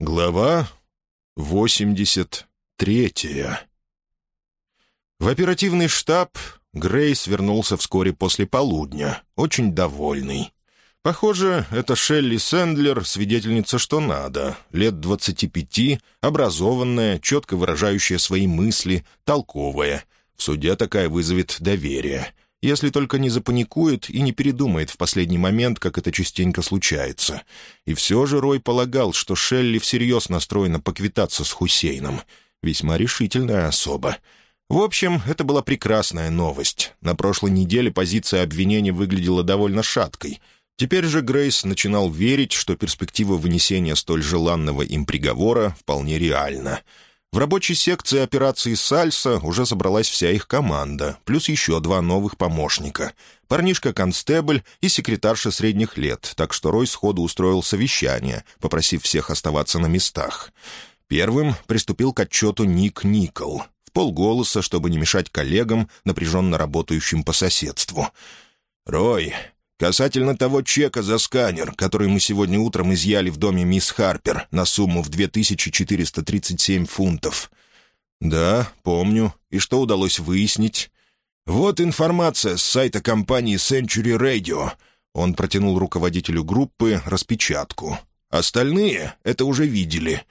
Глава 83 В оперативный штаб Грейс вернулся вскоре после полудня, очень довольный. Похоже, это Шелли Сэндлер, свидетельница что надо, лет двадцати пяти, образованная, четко выражающая свои мысли, толковая. В суде такая вызовет доверие — если только не запаникует и не передумает в последний момент, как это частенько случается. И все же Рой полагал, что Шелли всерьез настроена поквитаться с Хусейном. Весьма решительная особа. В общем, это была прекрасная новость. На прошлой неделе позиция обвинения выглядела довольно шаткой. Теперь же Грейс начинал верить, что перспектива вынесения столь желанного им приговора вполне реальна — в рабочей секции операции «Сальса» уже собралась вся их команда, плюс еще два новых помощника. Парнишка-констебль и секретарша средних лет, так что Рой сходу устроил совещание, попросив всех оставаться на местах. Первым приступил к отчету Ник Никол, в полголоса, чтобы не мешать коллегам, напряженно работающим по соседству. «Рой, Касательно того чека за сканер, который мы сегодня утром изъяли в доме мисс Харпер на сумму в 2437 фунтов. Да, помню. И что удалось выяснить? Вот информация с сайта компании Century Radio. Он протянул руководителю группы распечатку. Остальные это уже видели.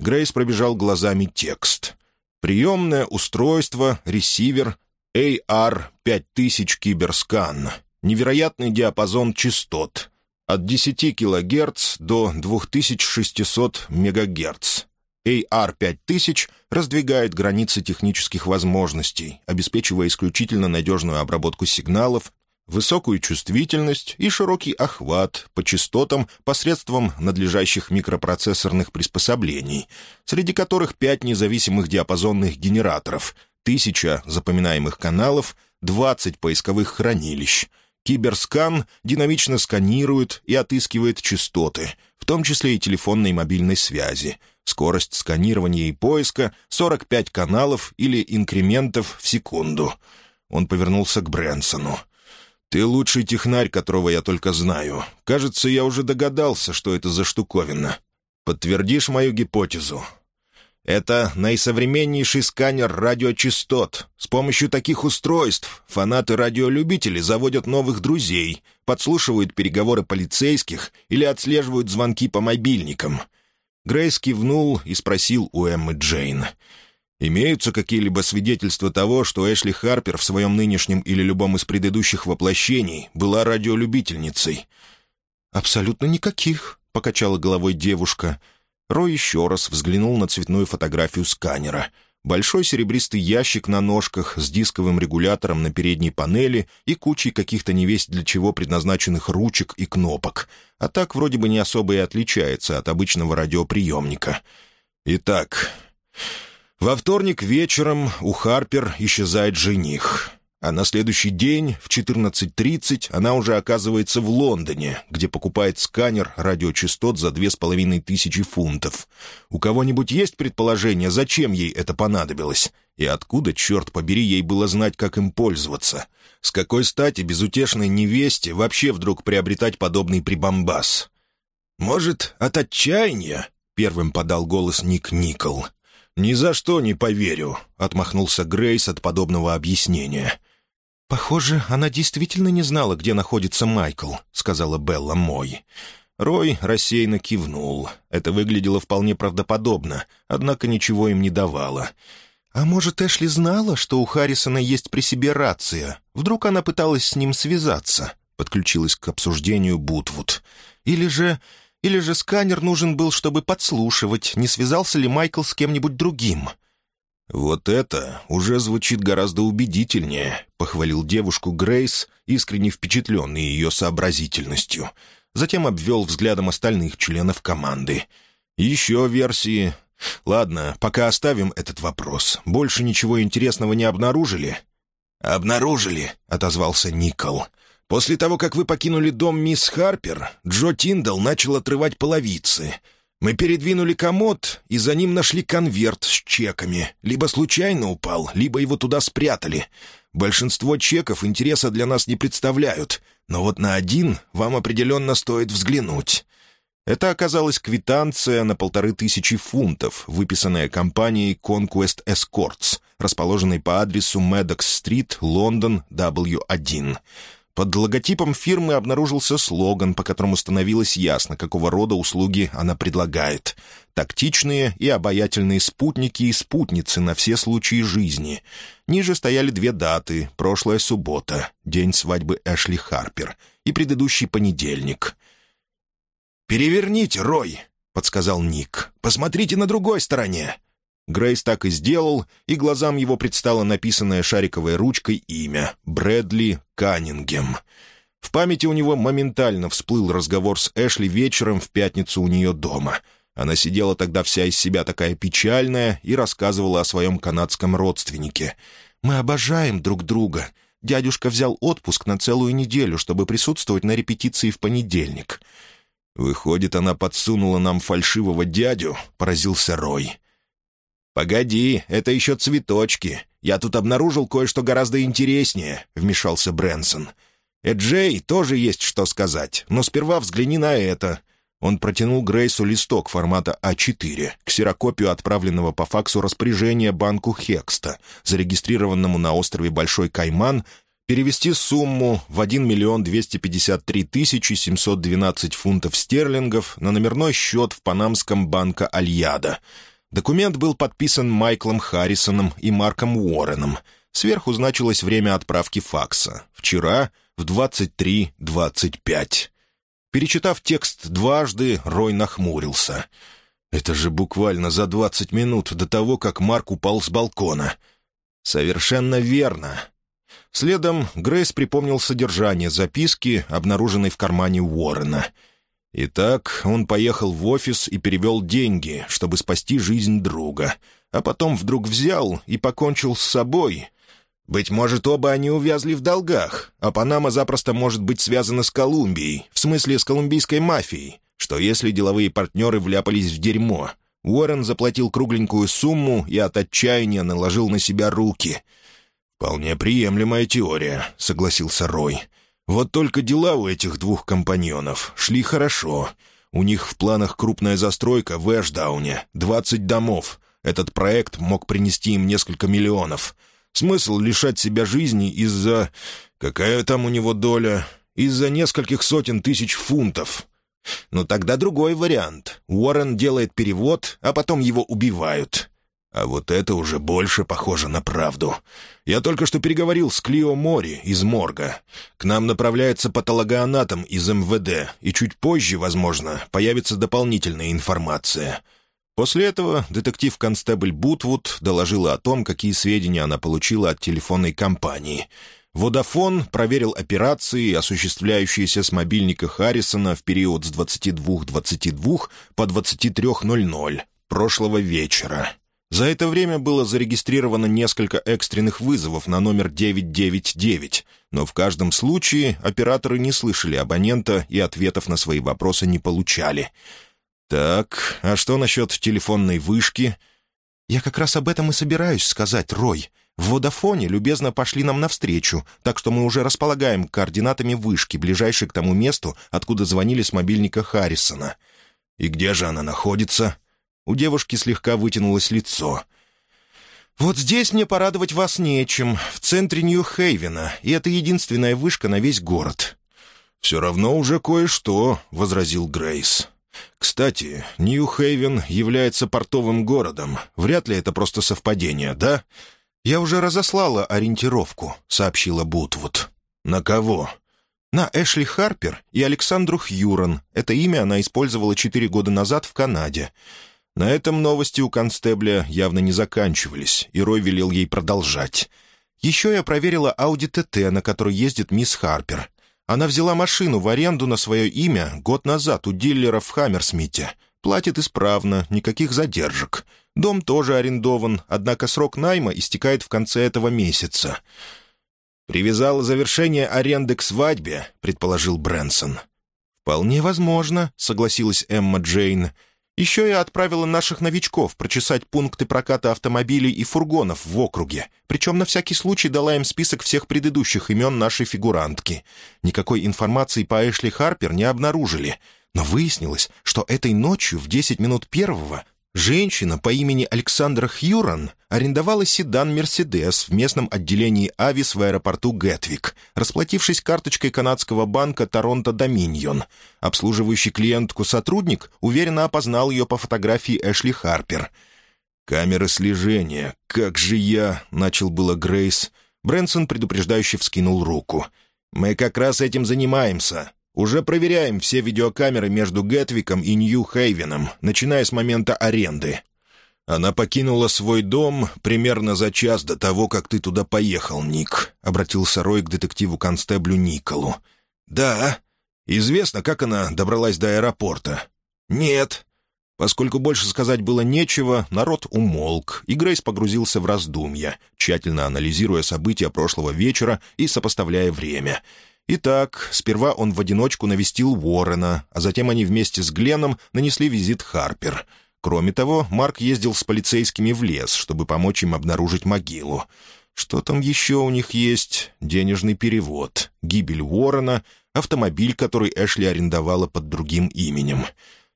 Грейс пробежал глазами текст. Приемное устройство, ресивер, AR-5000 киберскан невероятный диапазон частот от 10 кГц до 2600 МГц. AR-5000 раздвигает границы технических возможностей, обеспечивая исключительно надежную обработку сигналов, высокую чувствительность и широкий охват по частотам посредством надлежащих микропроцессорных приспособлений, среди которых пять независимых диапазонных генераторов, тысяча запоминаемых каналов, 20 поисковых хранилищ — Киберскан динамично сканирует и отыскивает частоты, в том числе и телефонной и мобильной связи. Скорость сканирования и поиска — 45 каналов или инкрементов в секунду. Он повернулся к Брэнсону. «Ты лучший технарь, которого я только знаю. Кажется, я уже догадался, что это за штуковина. Подтвердишь мою гипотезу?» Это наисовременнейший сканер радиочастот. С помощью таких устройств фанаты-радиолюбители заводят новых друзей, подслушивают переговоры полицейских или отслеживают звонки по мобильникам. Грейс кивнул и спросил у Эммы Джейн. «Имеются какие-либо свидетельства того, что Эшли Харпер в своем нынешнем или любом из предыдущих воплощений была радиолюбительницей?» «Абсолютно никаких», — покачала головой девушка. Рой еще раз взглянул на цветную фотографию сканера. Большой серебристый ящик на ножках с дисковым регулятором на передней панели и кучей каких-то невесть для чего предназначенных ручек и кнопок. А так вроде бы не особо и отличается от обычного радиоприемника. Итак, во вторник вечером у Харпер исчезает жених. А на следующий день, в 14.30, она уже оказывается в Лондоне, где покупает сканер радиочастот за две с половиной тысячи фунтов. У кого-нибудь есть предположение, зачем ей это понадобилось? И откуда, черт побери, ей было знать, как им пользоваться? С какой стати безутешной невесте вообще вдруг приобретать подобный прибамбас? «Может, от отчаяния?» — первым подал голос Ник Никол. «Ни за что не поверю», — отмахнулся Грейс от подобного объяснения. «Похоже, она действительно не знала, где находится Майкл», — сказала Белла Мой. Рой рассеянно кивнул. Это выглядело вполне правдоподобно, однако ничего им не давало. «А может, Эшли знала, что у Харрисона есть при себе рация? Вдруг она пыталась с ним связаться?» — подключилась к обсуждению Бутвуд. «Или же... или же сканер нужен был, чтобы подслушивать, не связался ли Майкл с кем-нибудь другим?» «Вот это уже звучит гораздо убедительнее», — похвалил девушку Грейс, искренне впечатленный ее сообразительностью. Затем обвел взглядом остальных членов команды. «Еще версии. Ладно, пока оставим этот вопрос. Больше ничего интересного не обнаружили?» «Обнаружили», — отозвался Никол. «После того, как вы покинули дом мисс Харпер, Джо Тиндал начал отрывать половицы». Мы передвинули комод, и за ним нашли конверт с чеками. Либо случайно упал, либо его туда спрятали. Большинство чеков интереса для нас не представляют, но вот на один вам определенно стоит взглянуть». Это оказалась квитанция на полторы тысячи фунтов, выписанная компанией Conquest Escorts, расположенной по адресу Медокс-стрит, Лондон, W1. Под логотипом фирмы обнаружился слоган, по которому становилось ясно, какого рода услуги она предлагает. Тактичные и обаятельные спутники и спутницы на все случаи жизни. Ниже стояли две даты — прошлая суббота, день свадьбы Эшли Харпер, и предыдущий понедельник. «Переверните, Рой!» — подсказал Ник. «Посмотрите на другой стороне!» Грейс так и сделал, и глазам его предстало написанное шариковой ручкой имя — Брэдли Каннингем. В памяти у него моментально всплыл разговор с Эшли вечером в пятницу у нее дома. Она сидела тогда вся из себя такая печальная и рассказывала о своем канадском родственнике. «Мы обожаем друг друга. Дядюшка взял отпуск на целую неделю, чтобы присутствовать на репетиции в понедельник». «Выходит, она подсунула нам фальшивого дядю?» — поразился Рой. «Погоди, это еще цветочки. Я тут обнаружил кое-что гораздо интереснее», — вмешался Брэнсон. «Эджей тоже есть что сказать, но сперва взгляни на это». Он протянул Грейсу листок формата А4, ксерокопию отправленного по факсу распоряжения банку Хекста, зарегистрированному на острове Большой Кайман, перевести сумму в 1 миллион 253 тысячи 712 фунтов стерлингов на номерной счет в панамском банка «Альяда», Документ был подписан Майклом Харрисоном и Марком Уорреном. Сверху значилось время отправки факса. Вчера в 23.25. Перечитав текст дважды, Рой нахмурился. «Это же буквально за 20 минут до того, как Марк упал с балкона». «Совершенно верно». Следом Грейс припомнил содержание записки, обнаруженной в кармане Уоррена — Итак, он поехал в офис и перевел деньги, чтобы спасти жизнь друга, а потом вдруг взял и покончил с собой. Быть может, оба они увязли в долгах, а Панама запросто может быть связана с Колумбией, в смысле с колумбийской мафией, что если деловые партнеры вляпались в дерьмо. Уоррен заплатил кругленькую сумму и от отчаяния наложил на себя руки. «Вполне приемлемая теория», — согласился Рой. Вот только дела у этих двух компаньонов шли хорошо. У них в планах крупная застройка в Эшдауне, 20 домов. Этот проект мог принести им несколько миллионов. Смысл лишать себя жизни из-за... Какая там у него доля? Из-за нескольких сотен тысяч фунтов. Но тогда другой вариант. Уоррен делает перевод, а потом его убивают. А вот это уже больше похоже на правду. Я только что переговорил с Клио Мори из морга. К нам направляется патологоанатом из МВД, и чуть позже, возможно, появится дополнительная информация. После этого детектив-констебль Бутвуд доложила о том, какие сведения она получила от телефонной компании. «Водафон» проверил операции, осуществляющиеся с мобильника Харрисона в период с 22.22 по 23.00 прошлого вечера. За это время было зарегистрировано несколько экстренных вызовов на номер 999, но в каждом случае операторы не слышали абонента и ответов на свои вопросы не получали. «Так, а что насчет телефонной вышки?» «Я как раз об этом и собираюсь сказать, Рой. В «Водафоне» любезно пошли нам навстречу, так что мы уже располагаем координатами вышки, ближайшей к тому месту, откуда звонили с мобильника Харрисона. И где же она находится?» У девушки слегка вытянулось лицо. «Вот здесь мне порадовать вас нечем, в центре Нью-Хейвена, и это единственная вышка на весь город». «Все равно уже кое-что», — возразил Грейс. «Кстати, Нью-Хейвен является портовым городом. Вряд ли это просто совпадение, да?» «Я уже разослала ориентировку», — сообщила Бутвуд. «На кого?» «На Эшли Харпер и Александру Хьюрон. Это имя она использовала четыре года назад в Канаде. На этом новости у констебля явно не заканчивались, и Рой велел ей продолжать. «Еще я проверила Ауди ТТ, на которой ездит мисс Харпер. Она взяла машину в аренду на свое имя год назад у дилера в Хаммерсмите. Платит исправно, никаких задержек. Дом тоже арендован, однако срок найма истекает в конце этого месяца». «Привязала завершение аренды к свадьбе», — предположил Брэнсон. «Вполне возможно», — согласилась Эмма Джейн. Еще я отправила наших новичков прочесать пункты проката автомобилей и фургонов в округе, причем на всякий случай дала им список всех предыдущих имен нашей фигурантки. Никакой информации по Эшли Харпер не обнаружили. Но выяснилось, что этой ночью в 10 минут первого женщина по имени Александра Хьюран арендовала седан «Мерседес» в местном отделении «Авис» в аэропорту Гетвик, расплатившись карточкой канадского банка «Торонто Доминьон». Обслуживающий клиентку сотрудник уверенно опознал ее по фотографии Эшли Харпер. «Камеры слежения. Как же я...» — начал было Грейс. Брэнсон предупреждающе вскинул руку. «Мы как раз этим занимаемся. Уже проверяем все видеокамеры между Гетвиком и Нью-Хейвеном, начиная с момента аренды. Она покинула свой дом примерно за час до того, как ты туда поехал, Ник», — обратился Рой к детективу-констеблю Николу. «Да. Известно, как она добралась до аэропорта?» «Нет». Поскольку больше сказать было нечего, народ умолк, и Грейс погрузился в раздумья, тщательно анализируя события прошлого вечера и сопоставляя время — Итак, сперва он в одиночку навестил Уоррена, а затем они вместе с Гленном нанесли визит Харпер. Кроме того, Марк ездил с полицейскими в лес, чтобы помочь им обнаружить могилу. Что там еще у них есть? Денежный перевод, гибель Уоррена, автомобиль, который Эшли арендовала под другим именем.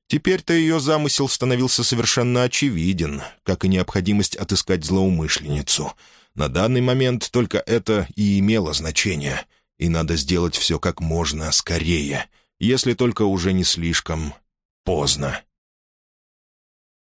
Теперь-то ее замысел становился совершенно очевиден, как и необходимость отыскать злоумышленницу. На данный момент только это и имело значение — и надо сделать все как можно скорее, если только уже не слишком поздно.